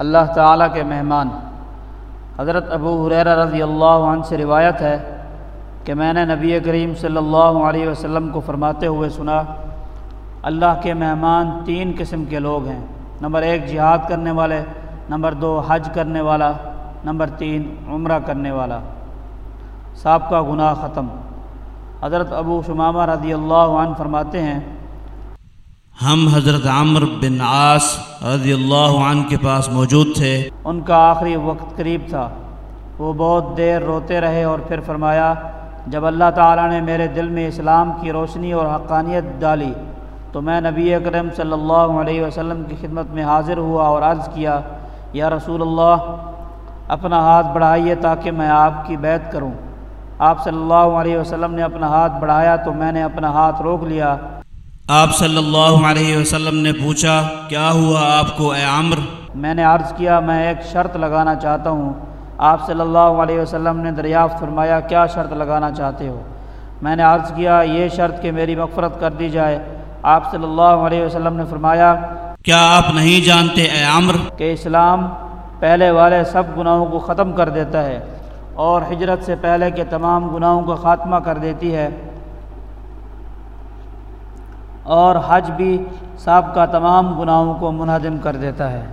اللہ تعالیٰ کے مہمان۔ حضرت ابو حریرہ رضی اللہ عنہ سے روایت ہے کہ میں نے نبی کریم صلی اللہ علیہ وسلم کو فرماتے ہوئے سنا، اللہ کے مہمان تین قسم کے لوگ ہیں۔ نمبر ایک، جہاد کرنے والے، نمبر دو، حج کرنے والا، نمبر تین، عمرہ کرنے والا۔ سابقہ کا گناہ ختم۔ حضرت ابو شمامہ رضی اللہ عنہ فرماتے ہیں ہم حضرت عمر بن عاص رضی اللہ عنہ کے پاس موجود تھے۔ ان کا آخری وقت قریب تھا۔ وہ بہت دیر روتے رہے اور پھر فرمایا، جب اللہ تعالیٰ نے میرے دل میں اسلام کی روشنی اور حقانیت ڈالی، تو میں نبی اکرم صلی اللہ علیہ وسلم کی خدمت میں حاضر ہوا اور عرض کیا، یا رسول اللہ، اپنا ہاتھ بڑھائیے تاکہ میں آپ کی بیت کروں۔ آپ صلی اللہ علیہ وسلم نے اپنا ہاتھ بڑھایا تو میں نے اپنا ہاتھ روک لیا۔ آپ صلی اللہ علیہ وسلم نے پوچھا کیا ہوا آپ کو اے عمر میں نے عرض کیا میں ایک شرط لگانا چاہتا ہوں۔ آپ صلی اللہ علیہ وسلم نے دریافت فرمایا کیا شرط لگانا چاہتے ہو؟ میں نے عرض کیا یہ شرط کہ میری مغفرت کر دی جائے۔ آپ صلی اللہ علیہ وسلم نے فرمایا کیا آپ نہیں جانتے اے عمر کہ اسلام پہلے والے سب گناہوں کو ختم کر دیتا ہے اور ہجرت سے پہلے کے تمام گناہوں کا خاتمہ کر دیتی ہے۔ اور حج بھی سابقہ تمام گناہوں کو منہدم کر دیتا ہے۔